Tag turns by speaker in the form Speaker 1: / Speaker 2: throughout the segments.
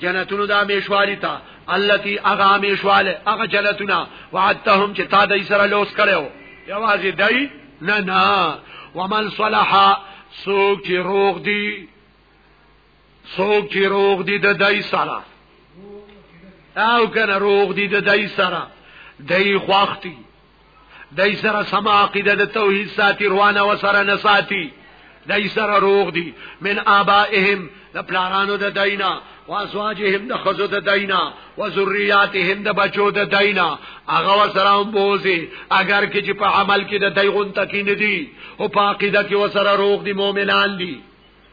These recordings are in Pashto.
Speaker 1: جنتونو د امیشواری تا التي اغه امیشواله اغه جنتونه وعدتهم چې تا دای سره لوس کړو یوازې دای نه نه ومن صلح سوک چې روغ دی سوک چې روغ دی د دای سره او کنه روغ دی د دای سره دای خوختي دای سره سم عقیده د توحید ساتي روانه وسره نه ساتي دای سره روغ دي من آبائهم د پلارانو د داینا وازواجهم د خزو د داینا و ذریاتهم د بچو د داینا هغه وسره هم بوزي اگر کې چې په عمل کې د دایغون تکین دي او په عقیده کې وسره روغ دي مؤمنان دي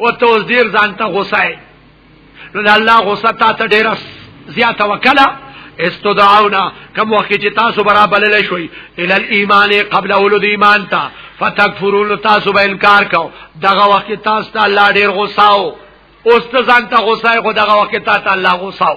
Speaker 1: او ته اوس ډیر ځان ته غوسه یې نو د الله غوسه تا ته ډیره زیاته وکړه استدعونا کم وخت چې تاسو برابر للی شوي ال الايمان قبل اولد ایمان تا فتکفرون تاسو به انکار کو دغه وخت تاسو ته الله ډیر غوسه او اوس ته ځان ته غوسه خو دغه وخت ته الله غوسه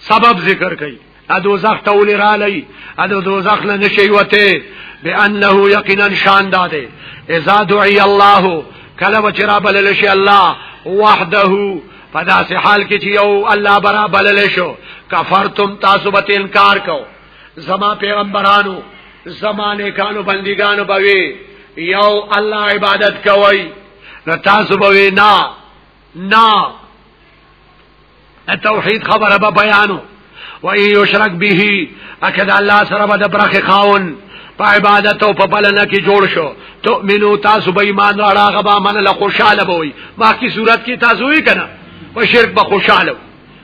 Speaker 1: سبب ذکر کوي ادو زخت اولی را لئی ادو دو زخت نشی وته بانه یقینا شان داده اذا دعی الله کله بچرا بلل شي الله وحده پدا سه حال کې چې یو الله برا بلل شو کفرتم تاسو به انکار کو زما پیغمبرانو زمانه کانو بندګانو بوي یو الله عبادت کوي نو تاسو بوي نه نا توحید خبره به بیانو و ای یشرک به اکد الله سره به د برخه خاون په عبادت او په بلنه کې جوړ شو تؤمنو تاسو به ایمان راړه غبا من له خوشاله بوي باقي صورت کې تاسو یې کنه په شرک به خوشاله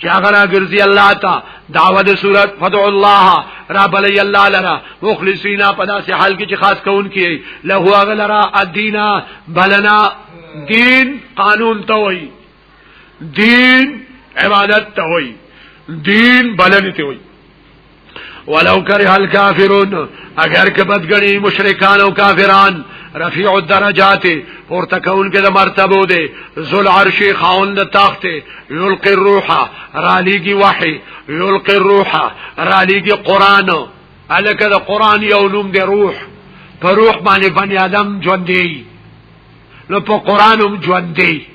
Speaker 1: چې هغه راګرځي الله تا دعوه د صورت فدع الله رب علی الله لرا مخلصینا په داسې حال کې چې خاص کون کی له هغه لرا ادینا بلنا دین قانون ته وای دین عبادت ته وای دین بلنه ته وای ولو کرها الكافرون اگر که بدګنی مشرکان او کافران رفیع الدرجات پورته کول کې د مرتبه دی ذل عرش خاون د تخت یلقی الروح رالیږي وحی یلقی الروح رالیږي قران الکه د قران یو نوم دی روح په روح باندې بنی آدم ژوند دی نو په قران هم ژوند دی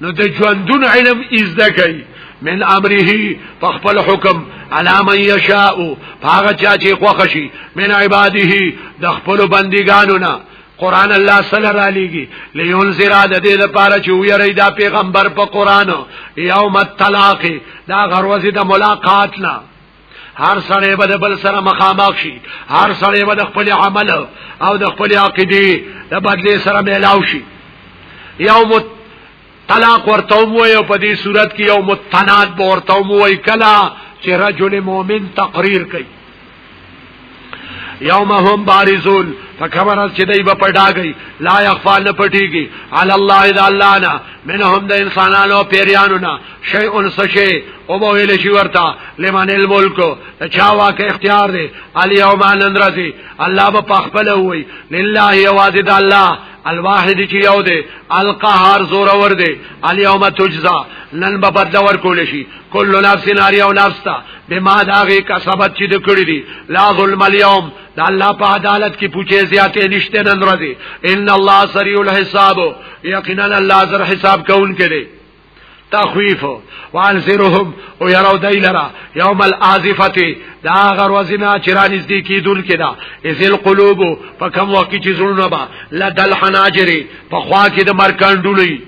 Speaker 1: نو د ژوندون علم از ده کوي من امره په خپل حکم علامه یشاء هغه چا چې خوښ شي من عباده د خپل بندګانو نه قران الله صلی الله علیه لیون زرا د دې لپاره چې ویری دا پیغمبر په قران یوم الطلاق دا غروزه د ملاقات نه هر سړی به بل سره مخامخ شي هر سړی به خپل عمل او د خپل عقیده د بدلی سره ملاو شي یو مت طلاق ورته وای په دې صورت کې یو متناد ورته وای کلا چې رجل مؤمن تقریر کوي یوم هم بارزون فکبر از چې دای په پټاګي لا يخفا نه پټيږي على الله اذا الله نه منهم د انسانانو پیریانو نه شی ان سشی او به ویل شي ورته لمن الملک چا واکه اختیار دی الیوم انندرزی الله په پخپل وی لله یوازد الله الواحد چې یو دی القهار زور ور دی الیوم تجزا نن به بدل ور کول شي کل نفس ناری او نفس تا بما داغه کسبت چې د کړی دي لا ظلم اليوم د الله په عدالت کې پوچې زیاتې نشته نن ورځې ان الله سریع الحساب یقینا الله زر حساب کون کړي تخویف وانذرهم او یراو دای لرا یوم الازفه دا غروزنا چرانی دې کی دل کدا ازل قلوب په کم وقت چې زړونه با لدل حناجری په خوا کې د مرکان ډولې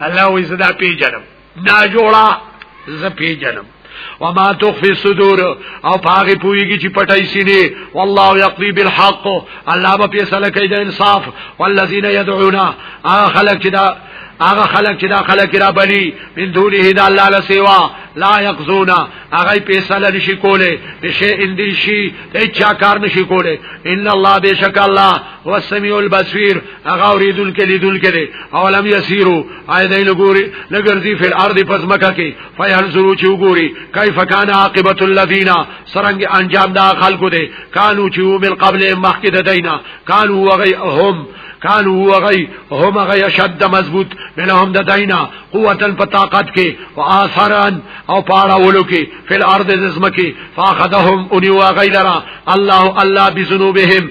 Speaker 1: الله وی زدا پی جنم نا جوړا ز پی جنم وما تخفي الصدور او پاغي پويږي چې پټای سینې والله يقضي بالحق الله به فیصله کوي د انصاف والذین يدعون اخلق چې دا هغه خلق چې دا خلق را بلی من دونه دا الله له سیوا لا یقزونا هغه فیصله نشي کوله بشی اندیشی هیڅ کار نشي کوله ان الله بشک الله هو السمیع البصیر هغه اوریدل کې لیدل کې دي او لم یسیرو آی دای لګوري لګرځي فل ارض پس مکه کې فیل زرو چې وګوري کیف کان عاقبت الذین سرنګ انجام دا خلکو دي کانو چې من قبل مخکې د دینه کانو وغی هم کانو وغی هم غی شد مضبوط منهم د دینا قوتن په طاقت کې او آثارن او پاړه ولو کې فل ارض زمکه فاخذهم ان وغی لرا الله الله بذنوبهم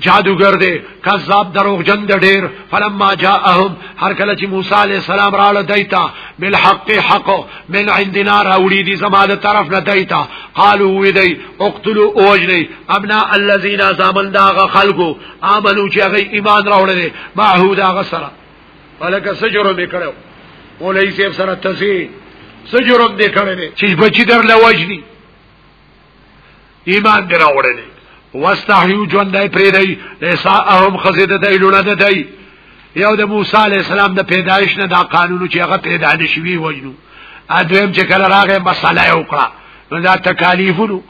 Speaker 1: جادوګر دی کذاب دروغجن دی ډیر فلما جاءهم هر کله چې موسی علی السلام رااله دایتا بالحق حق من عندنا راوړي دي زماده طرف نه دایتا قالوا ودی اقتلوا اوجنی ابنا الذين زامن داغه خلقو امنو چې هغه ایمان راوړل معهود هغه سره ولکه سجرو میکړو مولای سیف سره تسی سجرو دې کړل چې بچی در لوجنی ایمان دی راوړی دی واستحیو ژوندای پرې دی نساءهم خزیده دی لونه ده دی یو د موسی علی السلام د پیدایش نه دا قانون چې هغه پیدا نشوي وجنو ادم چې کله راغې مساله یو کړه نو دا تکالیفونو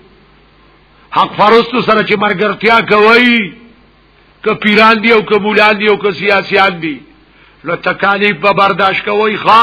Speaker 1: حق فرستو سره چې مرګرتیا کوي که پیران دی او که مولان دی او که سیاسیان دی نو تکالیف به برداشت کوي ښا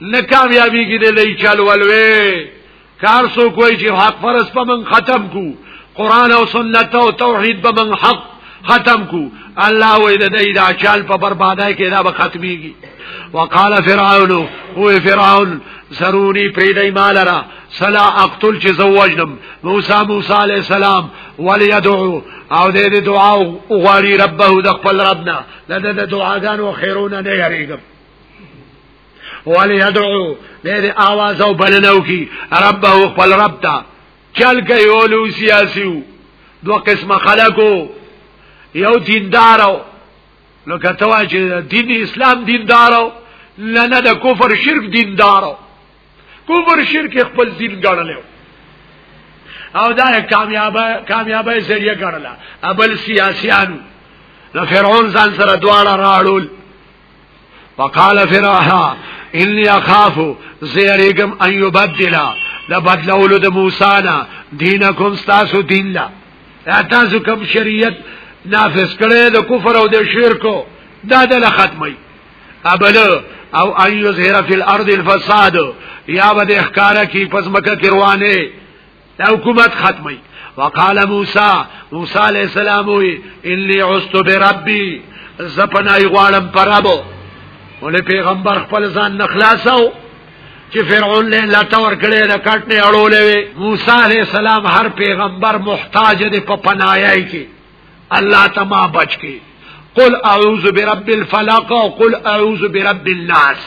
Speaker 1: نه کامیابی کې دی چل ولوي کار سو کوئی چې حق فرض په من ختم کو قران او سنت او توحید په من حق ختم کو الله وې د دې دا چل په بربادای کې دا به ختميږي وقال فرعون هو فرعون ضروري پریدای مال را سلا اقتل چې زوجنم موسی موسی علی السلام وليدعو او دې دې دعا او غواړي ربه د خپل ربنا د دې دعاګانو خیرونه نه یریږم ولی یدعو دیر آواز او بلنو کی رب او خپل رب تا چل کئی اولو سیاسیو دو قسم خلقو یو دیندارو نو کتوا چې دین اسلام دیندارو لنه د کفر شرک دیندارو کفر شرک خپل دین ګڼلو او دا کامیابه کامیابه ذریعہ ګڼلا ابل سیاسيانو نو فرعون ځان سره دواړه راړول فقال فرعون انی اخاف زیریګم ان یبدل لا بدلولو د موسی نا دینکم تاسو دین لا تاسو کوم شریعت نافذ کړي د کفر او د شرک دا د ختمي ابل او ان یظهر فی الارض الفساد یا بده احکارا کی پس مکه کروانه دا حکومت ختمي وقال موسی موسی علی السلام وی انی عست بربی زپنای غوالم پرابو ولې پیغمبر خپل ځان نخلاصو چې فرعون له لټور کړي د کټنه اړولې وي موسی عليه السلام هر پیغمبر محتاج دی په پنايای کې الله تما بچ کې قل اعوذ برب الفلق او قل اعوذ برب الناس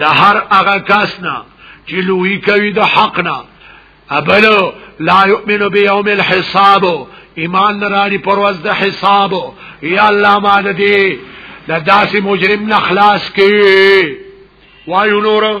Speaker 1: د هر هغه کس نه چې لوی کوي د حق نه ابلو لا یؤمن بیوم الحساب ایمان نرانی پرواز د حساب یا الله ما دې د داسې مجرم نه خلاص کړي وایو نور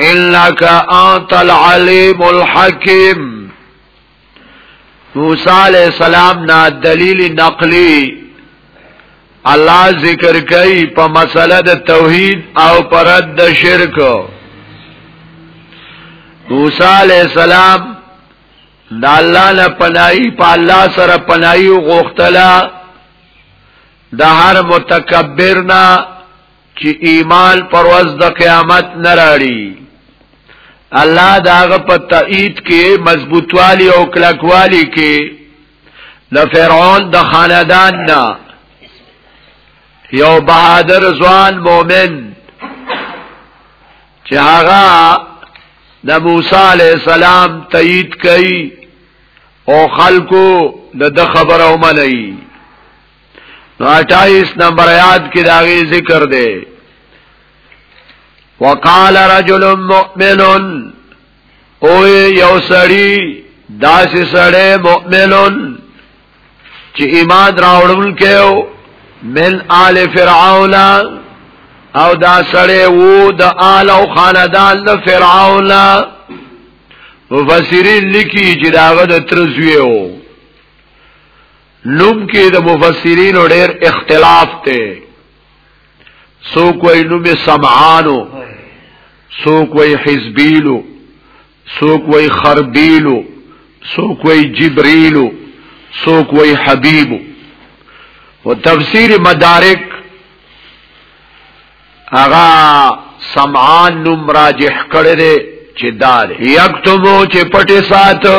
Speaker 2: انك انت العليم الحكيم موسی علیہ السلام نا دلیل نقلی الله ذکر کوي په مسله د توحید او پرد د شرک موسی علیہ السلام دا الله نه پناهي په الله سره پناهي غوښتلا د هر متکبر نه چې ایمان پر ورځ د قیامت نه راړي الله داغه په تایید کې مضبوطوالی او کلکوالی کې د فرعون د خاندان نه یو بهادر ځوان مؤمن چې هغه د موسی علی السلام تایید کوي او خلکو د خبره ومني نو 28 نمبر آیات کې دا غي ذکر دی وقال رجل مؤمن او یو سړی داسې سړی مؤمنون چې ایمان راوړل کېو من آل فرعون او دا سړی وو د آل او خاندان د فرعون مفسرین لیکي چې داغه د ترزویو نوم کې د مفسرین ډېر اختلاف دی سو کوئی نوم سمعانو سو کوئی حزبیلو سو کوئی خربیلو سو کوئی جبریلو سو کوئی حبیبو و تفسیر مدارک اغا سمعان نوم راجح کړی دی چې دار یکتمو چې پټه ساتو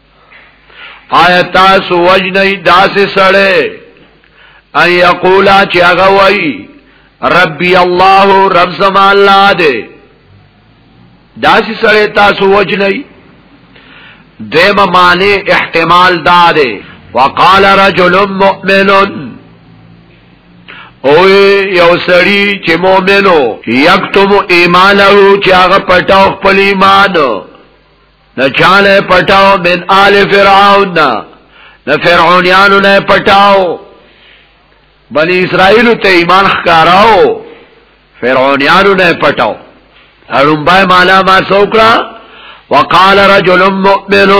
Speaker 2: آیا تاسو وجنی داسې سړی ان یقولا چې هغه وای ربي الله رب زما الله دې داسې سړی تاسو وجنی دیمه معنی احتمال دا دی وقال رجل مؤمن او یو سړی چې مؤمنو یکتم ایمانه چې هغه پټاو خپل ایمان نه چاله پټاو من آل فرعون نه نه فرعونانو نه پټاو بنی اسرائیل ته ایمان ښکاراو فرعونانو نه پټاو اړمبای مالا ما سوکړه وقال رجل مؤمن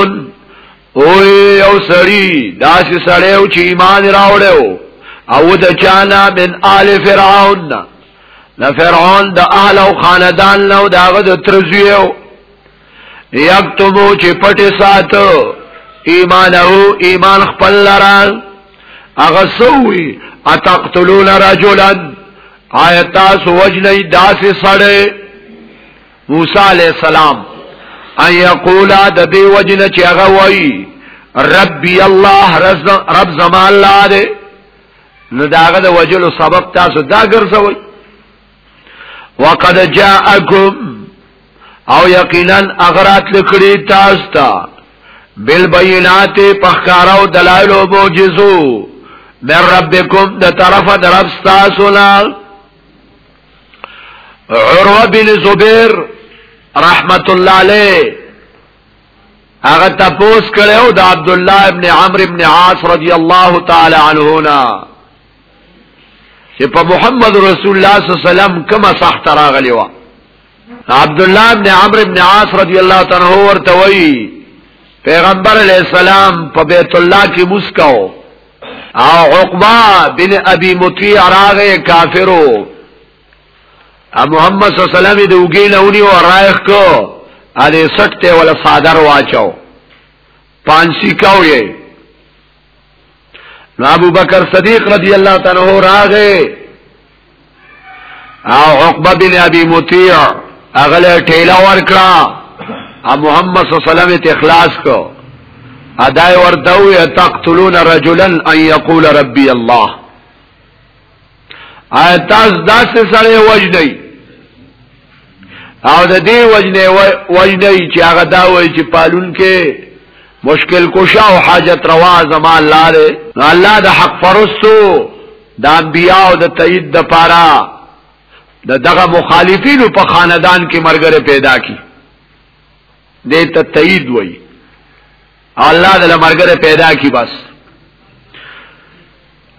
Speaker 2: او یو سړی داس سړی او چې ایمان راوړو او د چانا من آل فرعون نه فرعون د آل او خاندان نو داغه د ترزیو یکتمو چې پټ ساتو ایمانه ایمان خپل لرا هغه سووي اتقتلون رجلا آیت تاسو وجنی داسې سړی موسی علی السلام ان یقولا د دې وجنه چې هغه وایي ربي الله رب زمان الله دې نو داغه د وجلو سبب تاسو دا ګرځوي وقد جاءکم او یقینا اغرات لکړی تاسو ته بالبینات پخکارو دلائل و موجزو من ربکم د طرف د رب تاسو نه عروه بن زبیر رحمت الله علیه هغه تپوس کړو د عبد الله ابن عمرو ابن عاص رضی الله تعالی عنهما چې په محمد رسول الله صلی الله علیه وسلم کومه سخت راغلی و عبد الله ابن عمرو ابن عاص رضی الله تعالی عنہ ورته وی پیغمبر علیہ السلام په بیت الله کې مسکاو او عقبہ بن ابي مطيع راغه کافرو ا محمد صلی الله علیه وسلم د وګینه ونی او رايخ کو ا دې سټ ته ولا صادر واچو پانسی کاوې نو ابو بکر صدیق رضی الله تعالی عنہ راغه او عقبه بن ابي مطيع اغله ټیلا ورکړه ا محمد صلی الله علیه وسلم ته اخلاص کو ادای ورته وي تقتلون رجلا ان يقول ربي الله آیا تاسو داسې سره وجنئ او د دې وجنه وجنه چې هغه دا وایي چې پالون کې مشکل کوشا او حاجت روا زما الله دې الله د حق فرستو د انبیاء او د تایید د پاره د دغه مخالفینو په خاندان کې مرګره پیدا کی دې ته تایید وایي الله دل مرګره پیدا کی بس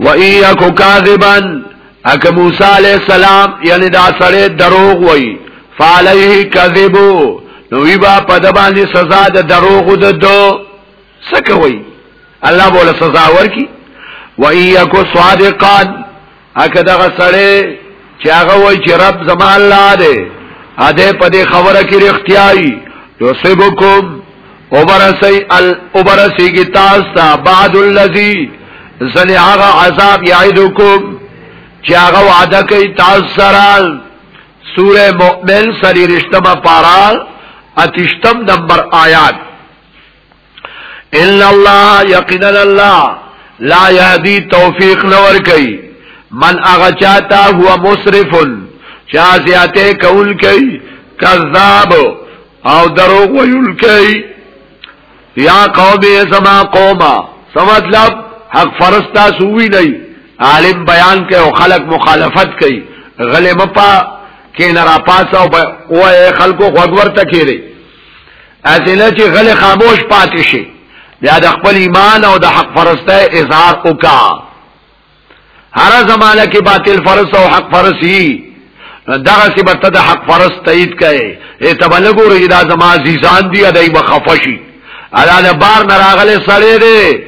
Speaker 2: و ایکو کاذبن اک موسی علیہ السلام یعنی دا سره دروغ وای فعلیه کذبو نو وی با په د باندې سزا د دروغ د دو سکوي الله بوله سزا ورکی و ایکو صادقان اکه دغه سړی چې هغه وای چې رب زما الله دی ا دې په دې خبره کې رښتیاي یوسبکم وبرسی ال وبرسی کی تاسو ته بعد الذی زنی هغه عذاب یعیدکم چې هغه وعده کوي تاسو سره سوره مؤمن سری رشتمه پارا اتشتم نمبر آیات ان الله یقینا الله لا یهدی توفیق نور کوي من اغا چاته هو مسرف چا زیاته کول کوي کذاب او دروغ ویل کوي یا قوم زما قوما سمطلب حق فرستا سوی نه عالم بیان کوي او خلق مخالفت کوي غلې مپا کې نه را پاسه او خلکو خوګور تکيري اسنه چې غل خاموش پاتې شي بیا د خپل ایمان او د حق فرسته اظهار وکا هر زمانہ کې باطل فرس او حق فرسی دغه سی بته د حق فرس تایید کړي ای تبلغو ری دا زما عزیزان دی دای بخفشی ادا د بار نراغله سړی دی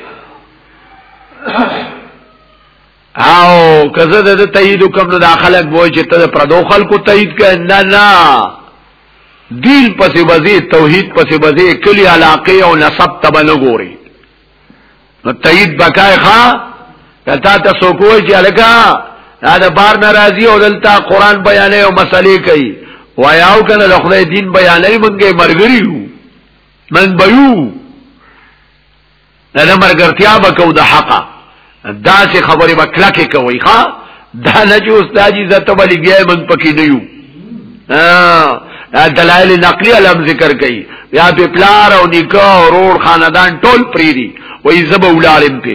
Speaker 2: او کزه د تایید کوم نو داخلك بوي چې ته پردو خلکو تایید کړه نه نه دیل پسې بزي توحید پسې بزي کلی علاقه او نسب تبه نه ګوري نو تایید بکای ښا کتا ته سوکوي چې الګه دا د بار ناراضي او دلته قران بیانې او مسلې کوي وایاو کنه د خدای دین بیانې مونږه مرګري یو من بيو نه نه مرګرتیا به کو د حقا دا چې خبره به کلکه کوي ښا دا نه چې استاد جی زته بلی بیا من پکې نه یو دلائل نقلی علم ذکر کئی یا پی پلار او نکاح او رور خاندان ټول پریدی وی زب اولارم پی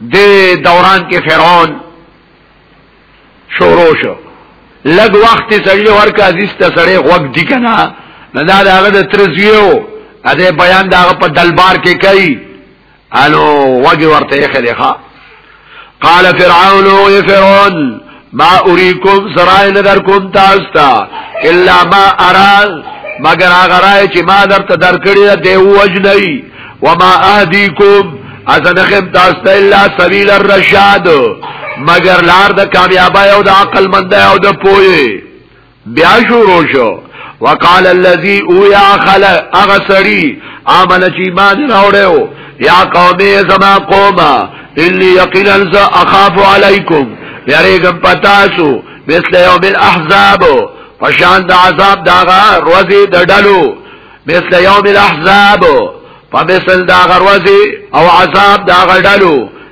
Speaker 2: د دوران کې فرعون شروع شو لګ وخت سړی ورکه عزیز ته سړی غوږ دی کنه نه دا هغه د ترزیو اده بیان دا په دلبار کې کوي الو وګي ورته یې خلخه قال فرعون او فرعون ما اوریکم سرای ندر کوم تاستا الا ما اران مگر هغه رای چې ما درته درکړی دی وجنی وما اهدیکم ازنخم تاستا الا سبیل الرشاد مگر لار د کامیابی او د عقل مند او د پوهه بیا شروع شو وقال الذي او یا خلق اغسری آمن چی بانی راوڑیو یا قومی زما قوما انی یقینا زا اخاف علیکم یریگم پتاسو مثل یوم الاحزاب پشان دا عذاب داغا روزی دا ڈلو مثل یوم الاحزاب پمثل داغا روزی او عذاب داغا ڈلو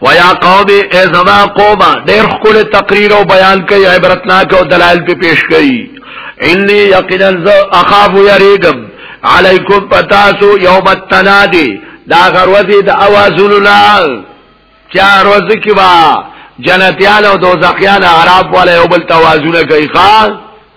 Speaker 2: ويا قوم اي زما قوم ډېر خپل تقریر او بیان کوي عبرتناک او دلایل په پیش کوي اني یقینا ز اخاف يريدم عليكم پتاسو يوم التنادي دا غروزي د اوازونو نه چار ورځ کې با جنتیان او دوزخیان عرب ولا یو بل توازونه کوي خان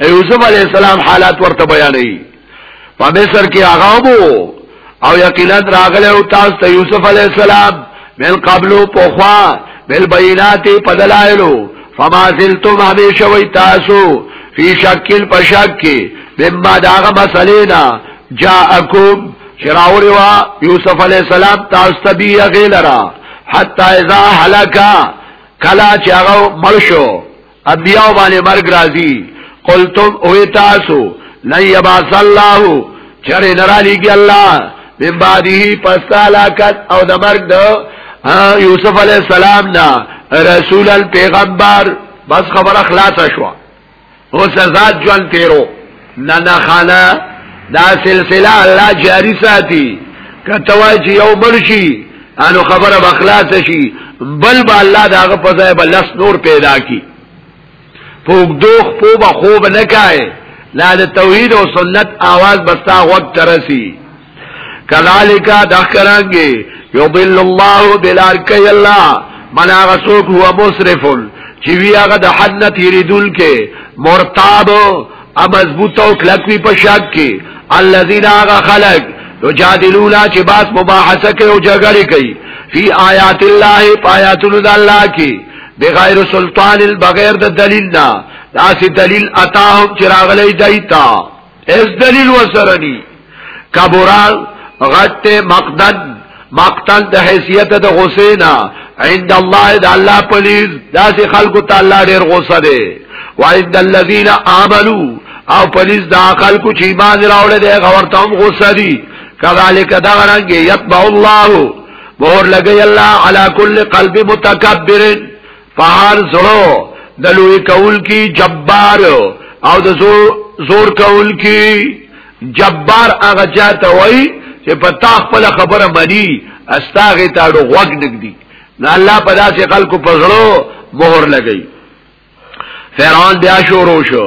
Speaker 2: د یوسف علی السلام حالات ورته بیانوي په مصر کې هغه وو او یقینا راغله او تاسو ته یوسف علی السلام من قبلو پوخوا بل بینات په دلایلو فما زلتم همیشه وی تاسو فی شکل پشک کی مما داغه مسئله نا جاءکم شراوری وا یوسف علیہ السلام تاسو تبی غیلرا حتا اذا هلاکا کلا چاغو مرشو ابیاو باندې مرګ راځي قلتم او تاسو لن یبعث الله چرې نرالیږي الله من بعده پس علاقت او د مرګ د یوسف علی السلام نه رسول الپیغمبر بس خبر اخلاص شو او سزا جوان تیرو نه نه خانه دا سلسله الله جاری ساتي کته وای چې یو بل شي انو خبره بخلاص شي بل با الله داغه په ځای بل لس نور پیدا کی پوک دوخ پو به خوب نه کای لا د توحید او سنت आवाज بستا وخت ترسي کذالک دخرانګي یضل الله بلار کوي الله من هغه څوک هو مسرف چې وی هغه د حد نه تیریدل کې مرتاب او مضبوط او کلکوي په شک کې الذين هغه خلق یجادلون چې باس مباحثه کوي او جګړه کوي فی آیات الله آیات الله کې بغیر سلطان البغیر د دلیل نه داسې دلیل اتاهم چراغلی دایتا اس دلیل وسرنی کبرال غټ مقدن مقتل د حیثیت د غسینا عند الله د الله پلیز داسې خلکو ته الله ډیر غوسه دی وعند الذین آمنو او پلیز دا خلکو چې ایمان راوړل دی غورته هم غوسه دي کذالک دا رنګ یتبع الله مهر لګی الله علی کل قلب متکبر فعال زړو د لوی کول کی جبار او د زور زور کول کی جبار هغه چاته وای چې په تا خپل خبره مانی استاغه تاړو غوګ نګدي نه الله په داسې خلکو پزړو مهر لګی فرعون بیا شروع شو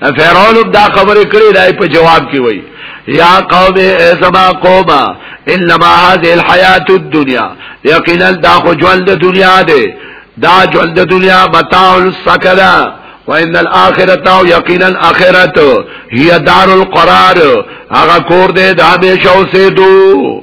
Speaker 2: فرعون دا خبر کړی دای په جواب کې وای یا قوم ازما قوما انما هذه الحیات الدنیا یقینا دا خو ژوند د دنیا دی دا ژوند د دنیا متاع السکلا وان الاخرته یقینا اخرت هی دار القرار هغه کور دی د همیشه اوسېدو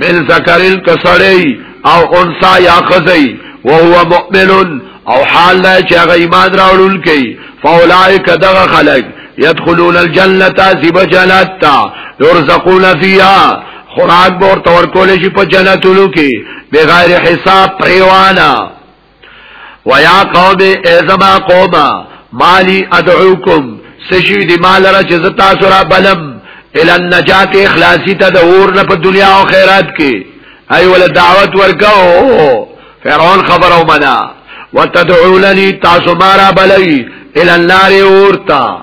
Speaker 2: من ذکرل کسړی او انسا یا خزی وهو مؤمن او حال دا چې هغه ایمان راوړل کوي فاولائک دغه خلق يدخلون الجنه ذب جنت يرزقون فيها خوراک به ورته ورکول شي په جنتونو کې بغیر حساب پریوانا ويا قوم ازما قوم مالي ادعوكم سشي دي مال را چې زتا سره بلم ال النجات اخلاصي ته د اور نه په دنیا او خیرات کې اي ول دعوت ورکاو فرعون خبر او منا وتدعونني تاسو مارا بلي ال النار اورتا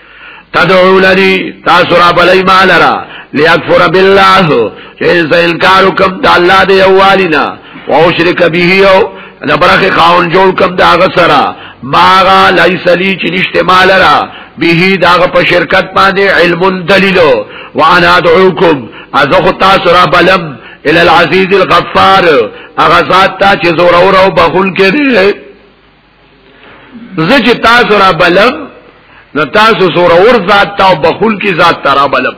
Speaker 2: تدعو لنی تاسو را بلی ما لرا لیکفر بالله چې زه انکار وکم د الله دی اوالینا او شرک به او د برخه خاون جوړ کم دا غسرا ماغا لیس لی چې نشته مال را به دا په شرکت باندې علم دلیل وانا ادعوکم از خو تاسو را بلم ال العزیز الغفار اغه ذات ته چې زور او بخون کې دی زه چې تاسو را بلم نو تاسو سره اور ذات تا بخول کی ذات ترا بلم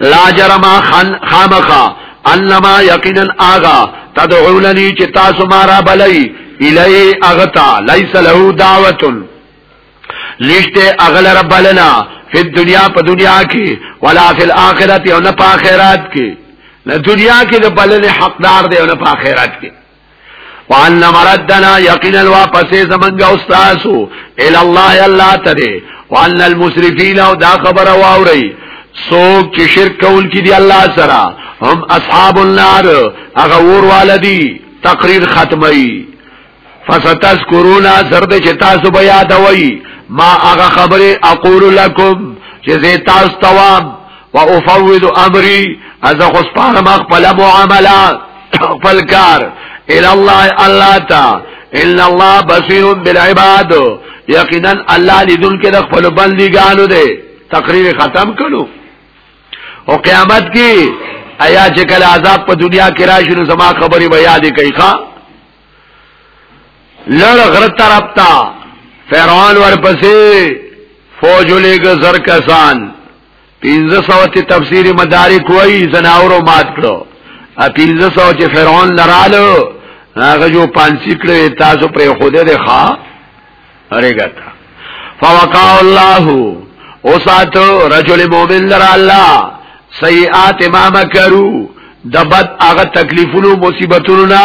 Speaker 2: لا جرم خان خامخا انما یقینا آغا تدعوننی چې تاسو ما را بلئی الی اغتا لیس له دعوت لشته اغل رب لنا فی الدنیا په دنیا کې ولا فی الاخرت او نه په اخرت کې نه دنیا کې د بلنې حقدار دی او نه په اخرت کې وان مردنا یقینا واپس زمنګ استادو ال الله الله تدې وان المسرفین او دا خبر واوري سوک چې شرک کول کې دی الله سره هم اصحاب النار هغه ور والدی تقریر ختمي فستذكرون زرد چې تاسو به یادوي ما هغه خبره اقول لكم چې تاسو توام وافوض امری از خو سپاره ما خپل معاملات خپل کار الى الله الله تا ان الله بصير بالعباد یقینا الله لیدون کې د خپل بندګانو دی تقریر ختم کړو او قیامت کې ایا چې کله عذاب په دنیا کې راشي نو زما خبرې به یاد کوي ښا لړ غره طرف تا فرعون ورپسې فوج لګ زر کسان پینزه سو چه تفسیر مدارک وی زناورو مات کرو پینزه سو چه فرعون لرالو ناغه جو پانسی کرو تاسو پر خوده ده خواه ارگا تا فوقا اللہ او ساتو رجل مومن لرا اللہ سیئات ما مکرو دبت آغا تکلیفونو مصیبتونو نا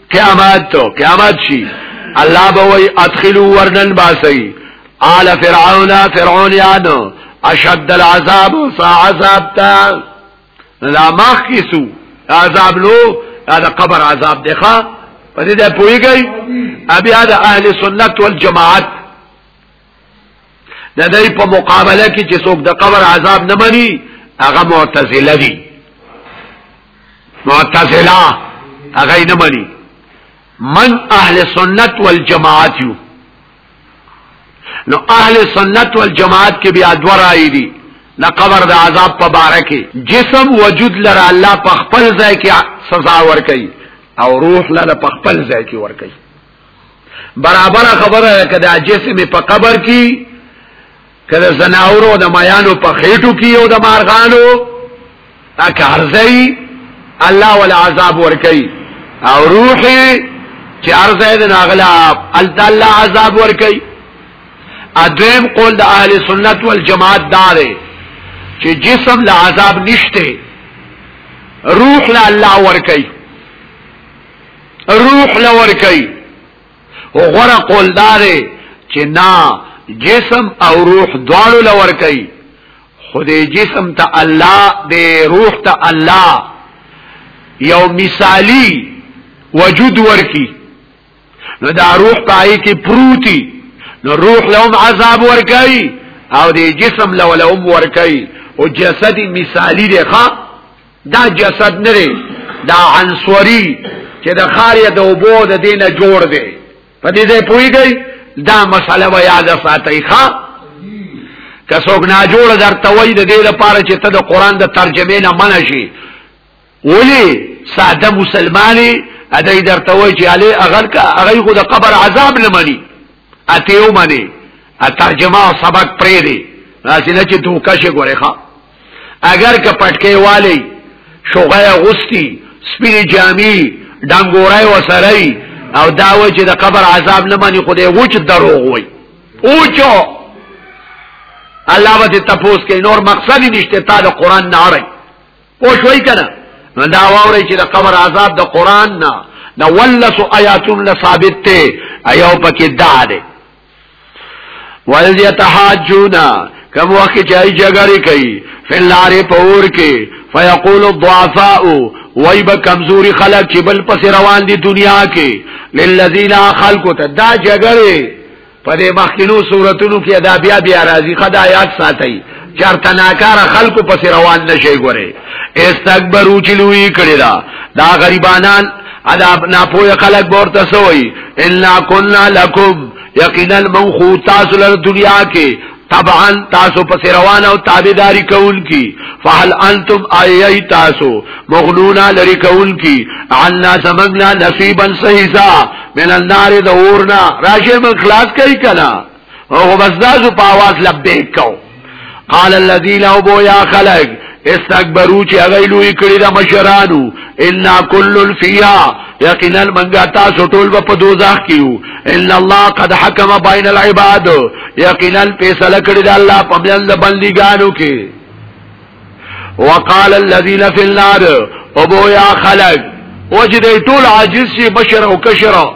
Speaker 2: قیامت تو قیامت شي الله به وي ادخلوا ورنن باسي آل فرعون فرعون یانو اشد العذاب سا عذاب تا لا مخ کیسو عذاب لو دا قبر عذاب دی ښا په دې ده پويږي ابي هذا اهل سنت والجماعت د دې په مقابله کې چې څوک د قبر عذاب نه مني هغه معتزله دي معتزله هغه نه مني من اهل سنت والجماعت یو نو اهل سنت والجماعت کې بیا دوه راي دي د قبر د عذاب په باره کې جسم وجود لره الله په خپل ځای کې سزا ور کوي او روح لره په خپل ځای کې ور کوي برابر خبره ده کدا جسم په قبر کې کدا زناورو د میانو په خېټو کې او د مارغانو اکارځي الله ولا عذاب ور کوي او روحي چې ارزه د ناغلا ال تعالی عذاب ور کوي ادم قول د اهل سنت والجماعت دار چې جسم له عذاب نشته روح له الله ور کوي روح لور کوي غره قول داره چې نه جسم او روح دواړو لور کوي خو دې جسم ته الله دې روح ته الله یو مثالی وجود ورکی نو دا روح پای کې پروتي نو روح لهم عذاب ورکای او دې جسم لهم ورکای او جسد مثالی دی ښا دا جسد نه دی دا عنصری چې د خار یا د اوبو د دینه جوړ دی په دې ځای پويږي دا مسله و یاد ساتي ښا که څوک نه جوړ درته وای د دې لپاره چې ته د قران د ترجمه نه منع شي ولی ساده مسلمانې ادای درته وای چې علي اغل کا هغه خو د قبر عذاب نه مني اتیو منی ترجمه او سبق پری دی راسی نه چې دوکه شي ګوره ښا اگر که پټکې والی شوغه غستی سپینې جامی ډنګورای وسرای او داوی چې د قبر عذاب نه مانی خدای وچ دروغ وای اوچو الله به تاسو کې نور مقصد نشته تا د قران نه اړای پوه شوي کنه نو دا ووري چې د قبر عذاب د قران نه دا ولس آیاتون لثابت ته ایو پکې دا ده وایز یتحاجون کوم وخت چې ای جګړه کوي فلاره پور کې فیقول الضعفاء وای به کمزوري خلک چې بل پس روان دي دنیا کې للذین خلقوا دا جګړه په دې مخکینو صورتونو کې دا بیا بیا راځي خدای آیات ساتي چرته ناکار خلکو پس روان نشي ګوره استکبرو چې لوی کړی دا دا غریبانان ادا ناپوه خلک ورته سوی ان كنا لكم یقینا من خو تاسو لر دنیا کې طبعا تاسو پس روان او تابعداري کول کی فهل انتم ای تاسو مغنونا لری کول کی عنا سمغنا نصیبا صحیحا من النار دورنا راشه من خلاص کای کنا او بس داسو په आवाज لبیک کو قال الذين ابو يا خلق استكبروا چې هغه لوی کړی د مشرانو ان كل فيها یقینا منګه تاسو ټول په دوزخ کې یو ان الله قد حكم بين العباد یقینا فیصله کړی د الله په میان د بندګانو کې وقال الذين في النار ابو يا خلق وجد ټول عاجز شي بشر او کشره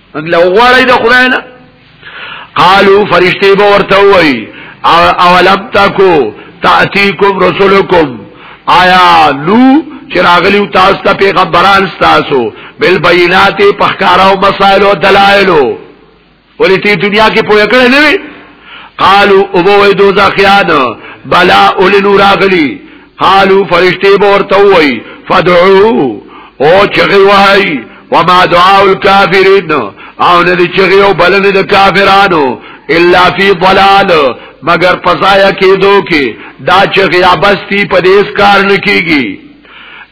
Speaker 2: نو غواړی د خدای نه قالو فرشتي به ورته وای او لم تکو تاتيکم رسولکم آیا نو چې راغلیو تاسو ته پیغمبران تاسو بل بینات پخکارا او مسائل او دلایل ولې تی دنیا کې پوهه کړې نه وي قالو او وې دوزخیان بلا اول نور راغلی قالو فرشتي بورته وای فدعو او چغي وای وما دعاء الكافرين او نه دي چغي او بلنه د کافرانو الا فی ضلال مگر پسایا کېدو کې دا چې غیابستی په دې کار نکېږي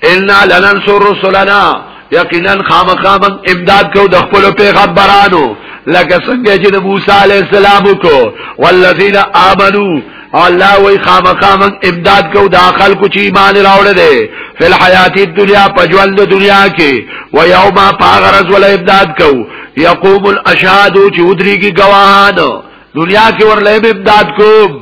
Speaker 2: ان لننصر رسلنا یقینا خامخا من امداد کو د خپل پیغمبرانو لکه څنګه چې د موسی علی السلام کو والذین آمنو الله وی خامخا من امداد کو دا خلکو چې ایمان راوړل دي فل حیات دنیا پجوال د دنیا کې و یوم پاغرز ول امداد کو یقوم الاشهاد چې ودریږي گواهان دنیا کې ورلې امداد کوم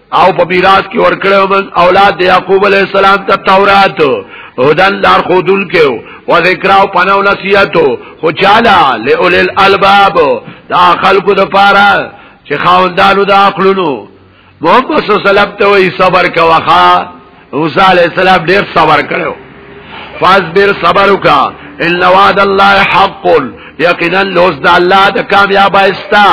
Speaker 2: او په میراث کې ورکړو من اولاد یعقوب علی السلام ته تورات هدن لار خودل کې او ذکر او پنه او نصیحت خو چاله لئول الالباب دا خلقو د پاره چې خاوندانو د عقلونو محمد صلی الله علیه وسلم ته وی صبر کوخه موسی علی السلام ډیر صبر کړو فاصبر صبر وکا ان وعد الله حق یقینا لوز د الله د کامیاب استا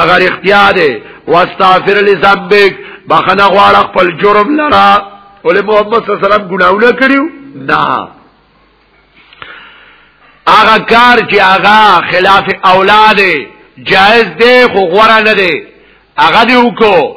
Speaker 2: اگر اختیار دی واستغفر لذنبک بخنه غواړه خپل جرم لرا ول محمد صلی الله علیه وسلم ګناونه کړیو نه هغه کار چې هغه خلاف اولاد جائز دی خو غوړه نه دی هغه دی وکړو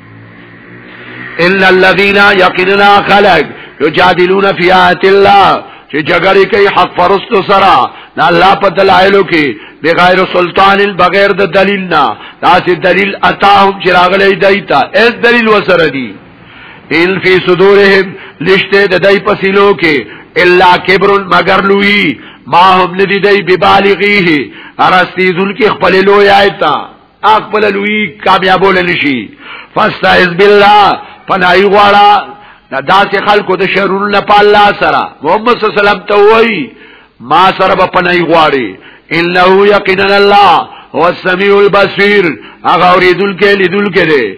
Speaker 2: ان الذين يقيننا خلق يجادلون في آيات الله چې جګړه کوي حق پرستو سره نه الله په دلایلو کې بغیر سلطان بغیر د دلیل نه داسې دلیل اتاهم چې راغلی دی تا اس دلیل وسره دی ان فی صدورهم لشته د دای په سیلو کې الا کبر مگر لوی ما هم ندی دی ببالغیه ارستی ذل کې خپل لوی آیتا اخبل لوی کامیابول نشي فاستعذ بالله پنای غواړه دا داسې خلکو د شرور نه په الله سره محمد صلی الله علیه وسلم ته وای ما سره په پنای غواړي انه یقینا الله هو السمیع البصیر هغه اوریدل کې لیدل کې دی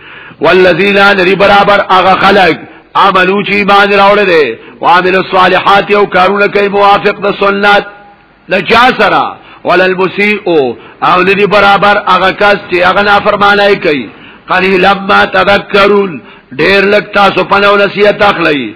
Speaker 2: والذین لری برابر هغه خلق عملو چې ایمان راوړل دي وعمل الصالحات او کارونه کوي موافق د سنت د چا سره ولل مسیء او لری برابر هغه کس چې هغه نافرمانی کوي قلیل لما تذکرون ډیر لک تاسو په نو نصیحت اخلي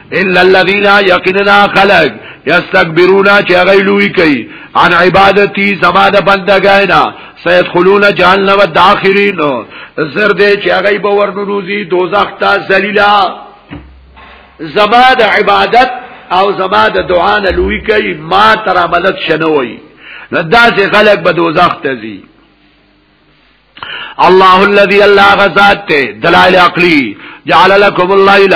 Speaker 2: ان الذين يقيننا خلق يستكبرون چې هغه لوی کوي عن عبادتي زما د بندګاینا سيدخلون جهنم الداخرين زر دې چې هغه به ورنوزي دوزخ ته ذلیلا زما د عبادت او زما د دعا نه لوی کوي ما تر عملت شنوي لدا چې خلق به دوزخ ته ځي الله الذي الله غزاد ته دلائل عقلی جعل لكم الليل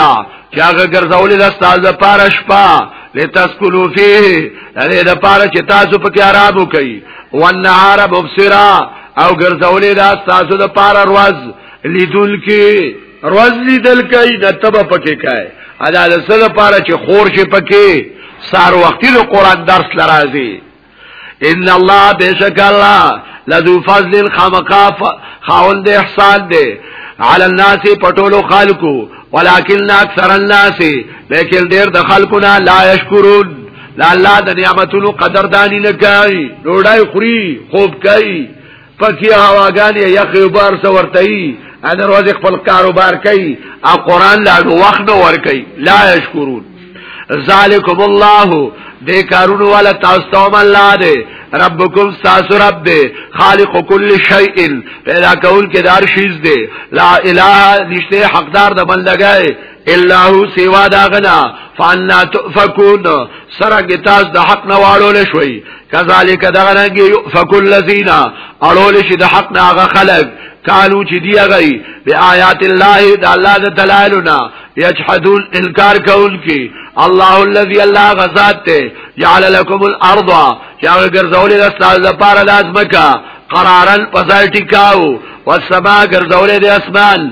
Speaker 2: چاغه ګرځولې د استاد لپاره شپه لتسكنوا فيه دې لپاره چې تاسو په کې آرام وکړي والنهار مبصرا او ګرځولې د استاد لپاره روز لیدل کې روز لیدل کوي د تبه پکې کوي ادا د سره لپاره چې خور شي پکې سار وختي د قران درس لراځي ان الله بشک الله لذو فضل خامقاف خاون د احسان دی علی الناس پټولو خلقو ولکن اکثر الناس لیکن ډیر د خلقو نه لا یشکرون لا الله د نعمتونو قدردانی نه کوي ډوډۍ خوري خوب کوي پکی هواګانی یخی بار سو ورتئی ان روز خپل کاروبار کوي او قران لا وخت نو ور کوي لا یشکرون ذالکم الله دې کارونو والا تاسو ته الله دې ربکم تاسو رب دې خالق کل شیء پیدا کول کې دار شیز دې لا اله نشته حقدار د بندګای الا هو سوا دا غنا فانا تفكون سرنګ تاس د حق نه واړول شوي کذالک دغه رنګ یفکل الذین اړول شي د حق نه هغه خلق قالو چې دی غي بی آیات الله د الله د دلایلنا یجحدون انکار کول کی الله الذی الله غزاد ته جعل لكم الارض چې هغه ګرځولې د استاد لپاره لازمه کا قرارن پزای ټیکاو والسما ګرځولې د اسمان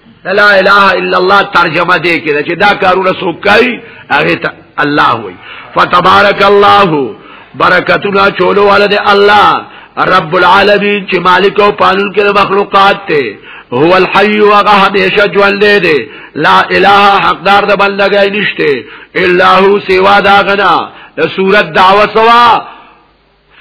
Speaker 2: لا اله الا الله ترجمه دې کړه چې دا کارونه څوک کوي هغه ته الله وي فتبارك الله برکتنا چولو والد الله رب العالمین چې مالک او پالون کې مخلوقات ته هو الحي وغه همیشه ژوند دی لا اله حقدار د بندګۍ نشته الا هو سوا دا غنا د صورت دعوه سوا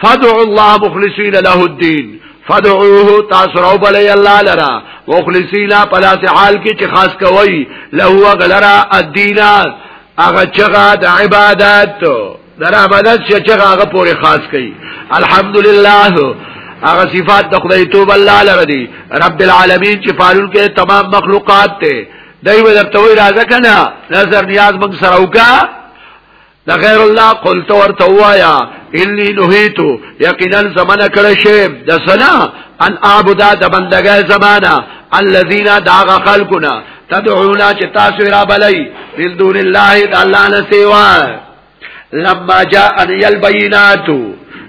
Speaker 2: فدعوا الله مخلصين له الدين فدعوه تاسو رو بلی الله لرا مخلصینا پلاس حال کې چې خاص کوي له غلرا الدین هغه چغه د عبادت در عبادت چې چغه هغه پورې خاص کوي الحمدلله هغه صفات د خدای توب الله لره دي رب العالمین چې پالون کې تمام مخلوقات ته دوی ورته وی راځه کنه نظر نیاز موږ سره وکړه د غیر الله قلت ورته وایا انی نهیتو یقینا زمانہ کړه شی د سنا ان اعبدا د بندګای زمانہ الذین داغ خلقنا تدعونا چې تاسو را بلای من دون الله د الله نه سیوا لما جاء البینات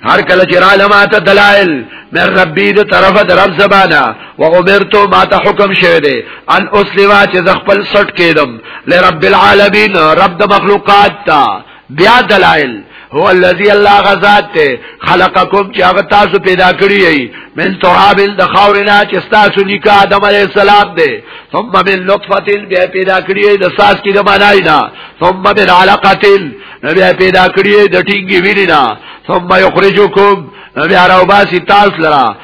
Speaker 2: هر کله چې را لماته دلائل من ربی د طرفه د رب زبانا و امرتو ما ته حکم شوه دی ان اسلما چې ز خپل سټ کېدم لرب العالمین رب د مخلوقات تا بیا دلائل هو الذي الله غزاد ته خلقکم چې هغه تاسو پیدا کړی یې من تراب د خاورنا چې تاسو نیکه آدم علی السلام دی ثم من لطفه بیا پیدا کړی یې د ساس کې د معنی نه ثم من علقه بیا پیدا کړی یې د ټینګي وینا ثم یخرجکم بیا راو باسی تاس لرا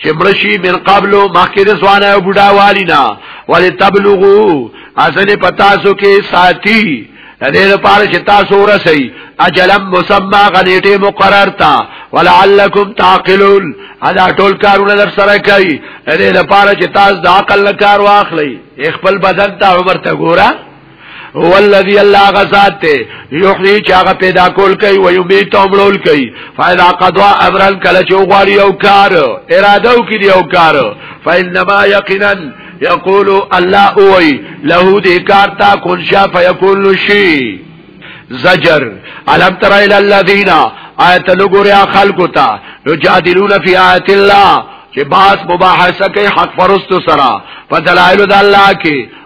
Speaker 2: چې مرشي من قبل مخکې د ځوانه او بوډا والینا ولې تبلغو اصله پتا سو کې ساتي دې لپاره چې تاسو ورسي اجلم مسمى غنیټه مقرر تا ولعلکم تعقلون ادا ټول کارونه در سره کوي دې لپاره چې تاسو د عقل کار واخلي خپل بدن ته عمر ته ګوره هو الذي الله غزاد ته یحیی چې هغه پیدا کول کوي او یمیت امرول کوي فاذا قضا امرا کله چې وغواړي او کار اراده وکړي او کار فإنما یقینا یقول الله اوئی له دې کار تا کن شا فیکون شی زجر علم تر الى الذين آیت لګوریا خلقو تا یجادلون فی آیت الله چې باس مباحثه کوي حق فرست سره په دلایل د الله کې